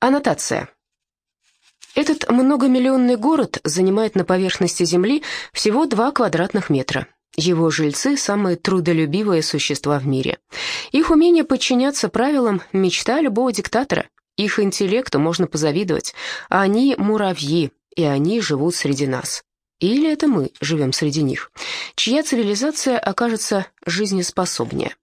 Аннотация. Этот многомиллионный город занимает на поверхности Земли всего 2 квадратных метра. Его жильцы – самые трудолюбивые существа в мире. Их умение подчиняться правилам – мечта любого диктатора. Их интеллекту можно позавидовать. Они – муравьи, и они живут среди нас. Или это мы живем среди них? Чья цивилизация окажется жизнеспособнее?